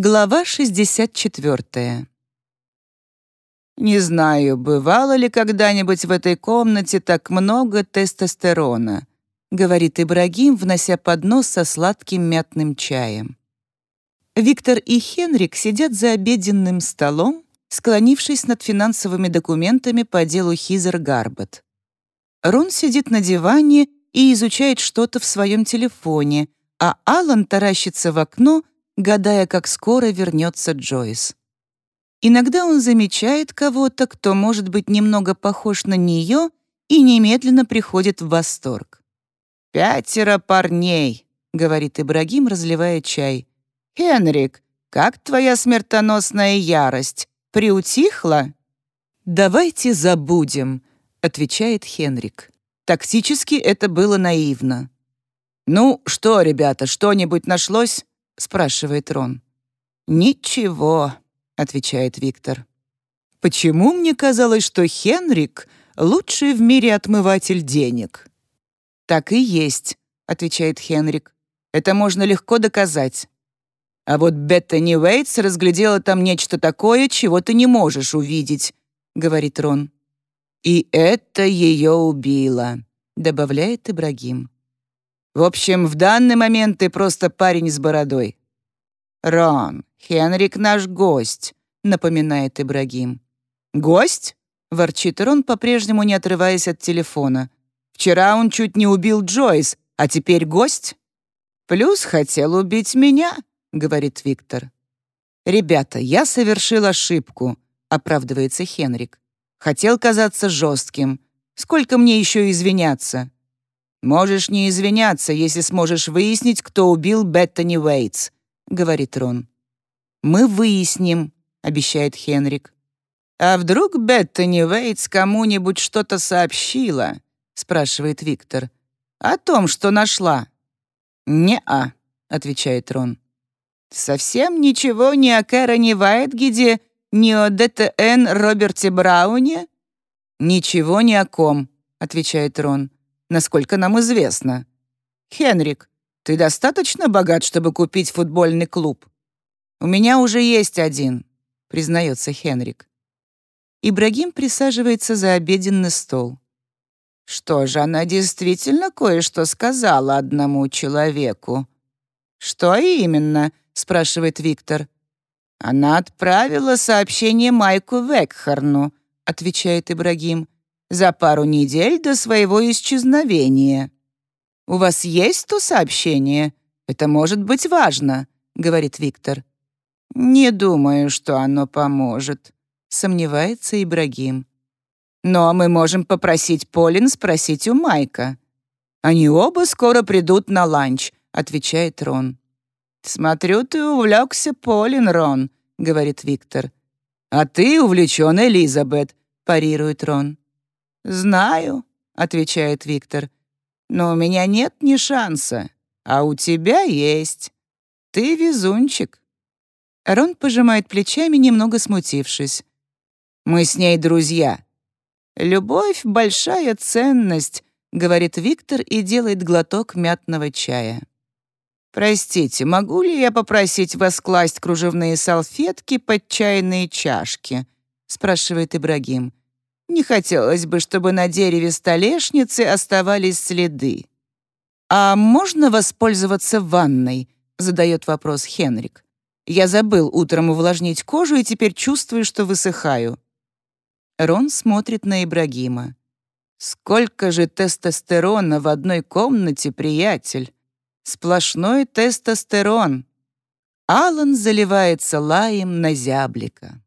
Глава 64. Не знаю, бывало ли когда-нибудь в этой комнате так много тестостерона, говорит Ибрагим, внося поднос со сладким мятным чаем. Виктор и Хенрик сидят за обеденным столом, склонившись над финансовыми документами по делу Хизер Гарбет. Рон сидит на диване и изучает что-то в своем телефоне, а Алан таращится в окно, гадая, как скоро вернется Джойс. Иногда он замечает кого-то, кто может быть немного похож на нее, и немедленно приходит в восторг. «Пятеро парней», — говорит Ибрагим, разливая чай. «Хенрик, как твоя смертоносная ярость? Приутихла?» «Давайте забудем», — отвечает Хенрик. Тактически это было наивно. «Ну что, ребята, что-нибудь нашлось?» — спрашивает Рон. «Ничего», отвечает Виктор. Почему мне казалось, что Хенрик — лучший в мире отмыватель денег? Так и есть, отвечает Хенрик. Это можно легко доказать. А вот Беттани Уэйтс разглядела там нечто такое, чего ты не можешь увидеть, говорит Рон. И это ее убило, добавляет Ибрагим. В общем, в данный момент ты просто парень с бородой. Рон, Хенрик наш гость», — напоминает Ибрагим. «Гость?» — ворчит Рон, по-прежнему не отрываясь от телефона. «Вчера он чуть не убил Джойс, а теперь гость?» «Плюс хотел убить меня», — говорит Виктор. «Ребята, я совершил ошибку», — оправдывается Хенрик. «Хотел казаться жестким. Сколько мне еще извиняться?» «Можешь не извиняться, если сможешь выяснить, кто убил Беттани Уэйтс», — говорит Рон. «Мы выясним», — обещает Хенрик. «А вдруг Беттани Вейтс кому-нибудь что-то сообщила?» — спрашивает Виктор. «О том, что нашла». «Не-а», — отвечает Рон. «Совсем ничего ни о Кэроне Вайтгиде, ни о ДТН Роберте Брауне?» «Ничего ни о ком», — отвечает Рон, «насколько нам известно». «Хенрик, ты достаточно богат, чтобы купить футбольный клуб?» «У меня уже есть один», — признается Хенрик. Ибрагим присаживается за обеденный стол. «Что же, она действительно кое-что сказала одному человеку?» «Что именно?» — спрашивает Виктор. «Она отправила сообщение Майку Векхарну», — отвечает Ибрагим, «за пару недель до своего исчезновения». «У вас есть то сообщение? Это может быть важно», — говорит Виктор. «Не думаю, что оно поможет», — сомневается Ибрагим. «Но мы можем попросить Полин спросить у Майка». «Они оба скоро придут на ланч», — отвечает Рон. «Смотрю, ты увлекся Полин, Рон», — говорит Виктор. «А ты увлечен Элизабет», — парирует Рон. «Знаю», — отвечает Виктор. «Но у меня нет ни шанса, а у тебя есть. Ты везунчик». Рон пожимает плечами, немного смутившись. «Мы с ней друзья». «Любовь — большая ценность», — говорит Виктор и делает глоток мятного чая. «Простите, могу ли я попросить вас класть кружевные салфетки под чайные чашки?» — спрашивает Ибрагим. «Не хотелось бы, чтобы на дереве столешницы оставались следы». «А можно воспользоваться ванной?» — задает вопрос Хенрик. Я забыл утром увлажнить кожу и теперь чувствую, что высыхаю. Рон смотрит на Ибрагима. «Сколько же тестостерона в одной комнате, приятель! Сплошной тестостерон!» Алан заливается лаем на зяблика.